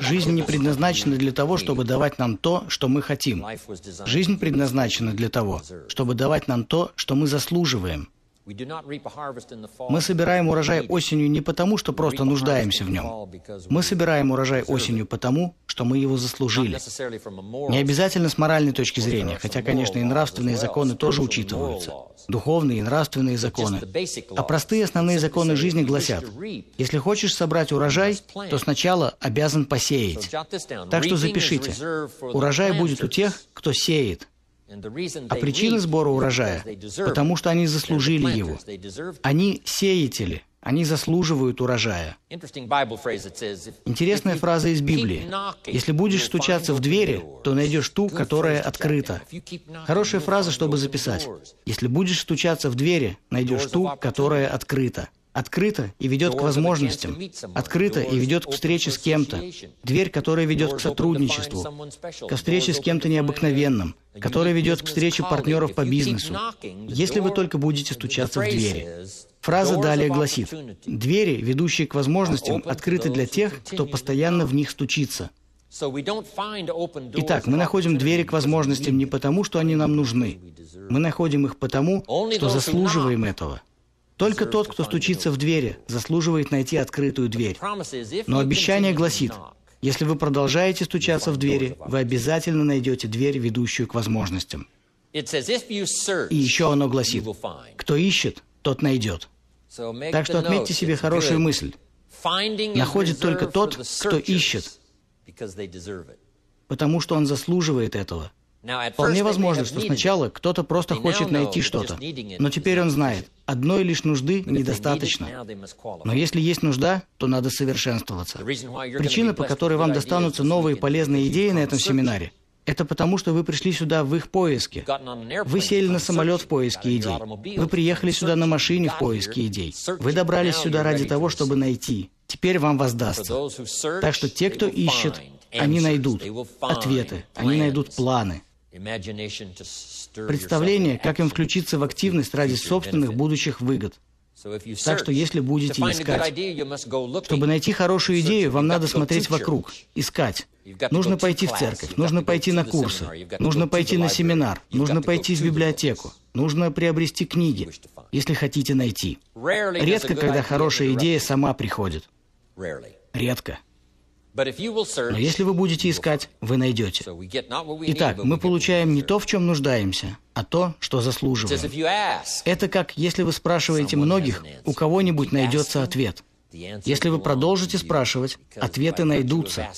Жизнь не предназначена для того, чтобы давать нам то, что мы хотим. Жизнь предназначена для того, чтобы давать нам то, что мы заслуживаем. Мы собираем урожай осенью не потому, что просто нуждаемся в нем. Мы собираем урожай осенью потому, что мы его заслужили. Не обязательно с моральной точки зрения, хотя, конечно, и нравственные законы тоже учитываются. Духовные и нравственные законы. А простые основные законы жизни гласят, если хочешь собрать урожай, то сначала обязан посеять. Так что запишите, урожай будет у тех, кто сеет, а причина сбора урожая – потому что они заслужили его. Они сеятели, они заслуживают урожая. Интересная фраза из Библии. «Если будешь стучаться в двери, то найдешь ту, которая открыта». Хорошая фраза, чтобы записать. «Если будешь стучаться в двери, найдешь ту, которая открыта». Открыто и ведет к возможностям. Открыто и ведет к встрече с кем-то. Дверь, которая ведет к сотрудничеству. К встрече с кем-то необыкновенным. Которая ведет к встрече партнеров по бизнесу. Если вы только будете стучаться в двери. Фраза далее гласит, «Двери, ведущие к возможностям, открыты для тех, кто постоянно в них стучится». Итак, мы находим двери к возможностям не потому, что они нам нужны. Мы находим их потому, что заслуживаем этого. Только тот, кто стучится в двери, заслуживает найти открытую дверь. Но обещание гласит, если вы продолжаете стучаться в двери, вы обязательно найдете дверь, ведущую к возможностям. И еще оно гласит, кто ищет, тот найдет. Так что отметьте себе хорошую мысль. Находит только тот, кто ищет, потому что он заслуживает этого. Вполне возможно, что сначала кто-то просто хочет найти что-то, но теперь он знает, одной лишь нужды недостаточно. Но если есть нужда, то надо совершенствоваться. Причина, по которой вам достанутся новые полезные идеи на этом семинаре, это потому, что вы пришли сюда в их поиске. Вы сели на самолет в поиске идей. Вы приехали сюда на машине в поиске идей. Вы добрались сюда ради того, чтобы найти. Теперь вам воздастся. Так что те, кто ищет, они найдут ответы, они найдут планы. Представление, как им включиться в активность ради собственных будущих выгод. Так что если будете искать, чтобы найти хорошую идею, вам надо смотреть вокруг, искать. Нужно пойти в церковь, нужно пойти на курсы, нужно пойти на семинар, нужно пойти в библиотеку, нужно приобрести книги, если хотите найти. Редко, когда хорошая идея сама приходит. Редко. Но если вы будете искать, вы найдете. Итак, мы получаем не то, в чем нуждаемся, а то, что заслуживаем. Это как, если вы спрашиваете многих, у кого-нибудь найдется ответ. Если вы продолжите спрашивать, ответы найдутся,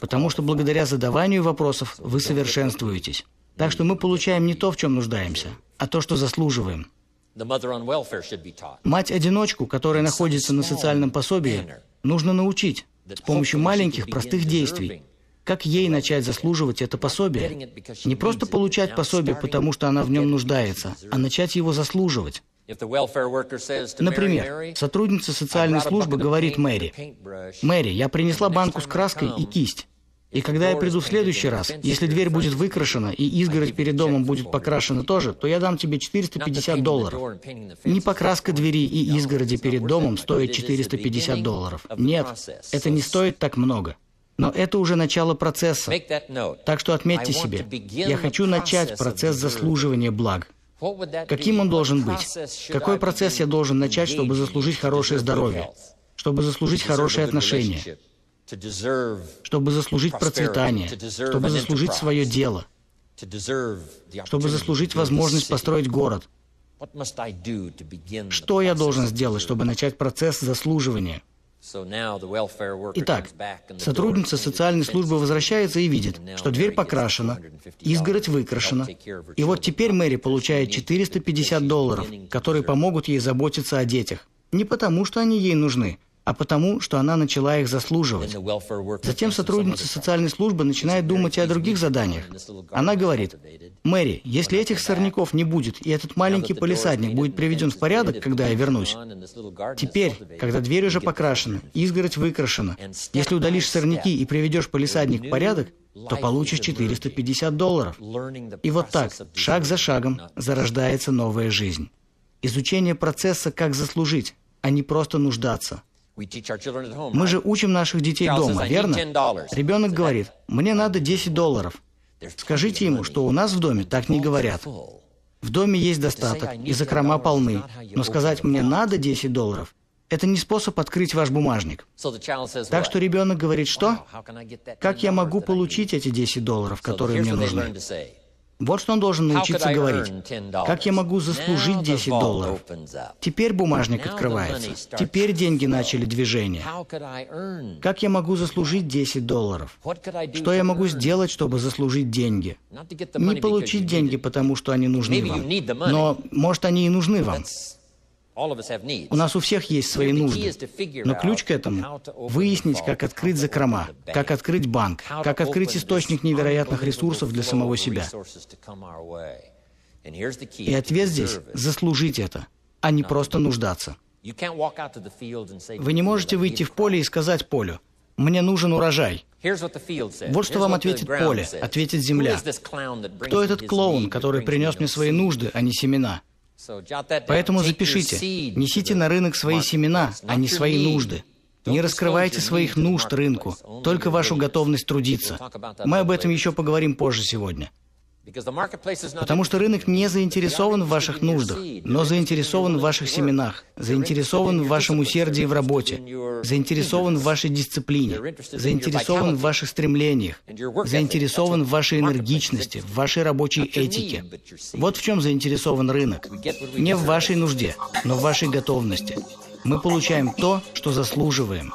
потому что благодаря задаванию вопросов вы совершенствуетесь. Так что мы получаем не то, в чем нуждаемся, а то, что заслуживаем. Мать-одиночку, которая находится на социальном пособии, нужно научить, с помощью маленьких простых действий. Как ей начать заслуживать это пособие? Не просто получать пособие, потому что она в нем нуждается, а начать его заслуживать. Например, сотрудница социальной службы говорит Мэри, «Мэри, я принесла банку с краской и кисть. И когда я приду в следующий раз, если дверь будет выкрашена и изгородь перед домом будет покрашена тоже, то я дам тебе 450 долларов. Не покраска двери и изгороди перед домом стоит 450 долларов. Нет, это не стоит так много. Но это уже начало процесса. Так что отметьте себе, я хочу начать процесс заслуживания благ. Каким он должен быть? Какой процесс я должен начать, чтобы заслужить хорошее здоровье? Чтобы заслужить хорошие отношения? Чтобы заслужить процветание, чтобы заслужить свое дело, чтобы заслужить возможность построить город. Что я должен сделать, чтобы начать процесс заслуживания? Итак, сотрудница социальной службы возвращается и видит, что дверь покрашена, изгородь выкрашена, и вот теперь Мэри получает 450 долларов, которые помогут ей заботиться о детях. Не потому, что они ей нужны, а потому, что она начала их заслуживать. Затем сотрудница социальной службы начинает думать и о других заданиях. Она говорит, «Мэри, если этих сорняков не будет, и этот маленький полисадник будет приведен в порядок, когда я вернусь, теперь, когда дверь уже покрашена, изгородь выкрашена, если удалишь сорняки и приведешь полисадник в порядок, то получишь 450 долларов. И вот так, шаг за шагом, зарождается новая жизнь. Изучение процесса «как заслужить», а не просто нуждаться – Мы же учим наших детей дома, верно? Ребенок говорит, мне надо 10 долларов. Скажите ему, что у нас в доме так не говорят. В доме есть достаток, и закрома полны. Но сказать «мне надо 10 долларов» — это не способ открыть ваш бумажник. Так что ребенок говорит «что? Как я могу получить эти 10 долларов, которые мне нужны?» Вот что он должен научиться говорить. Как я могу заслужить 10 долларов? Теперь бумажник открывается. Теперь деньги начали движение. Как я могу заслужить 10 долларов? Что я могу сделать, чтобы заслужить деньги? Не получить деньги, потому что они нужны вам. Но, может, они и нужны вам. У нас у всех есть свои нужды. Но ключ к этому — выяснить, как открыть закрома, как открыть банк, как открыть источник невероятных ресурсов для самого себя. И ответ здесь — заслужить это, а не просто нуждаться. Вы не можете выйти в поле и сказать полю, «Мне нужен урожай». Вот что вам ответит поле, ответит земля. Кто этот клоун, который принес мне свои нужды, а не семена? Поэтому запишите, несите на рынок свои семена, а не свои нужды. Не раскрывайте своих нужд рынку, только вашу готовность трудиться. Мы об этом еще поговорим позже сегодня. Потому что рынок не заинтересован в ваших нуждах, но заинтересован в ваших семенах, заинтересован в вашем усердии в работе, заинтересован в вашей дисциплине, заинтересован в ваших стремлениях, заинтересован в вашей энергичности, в вашей рабочей этике. Вот в чем заинтересован рынок. Не в вашей нужде, но в вашей готовности. Мы получаем то, что заслуживаем.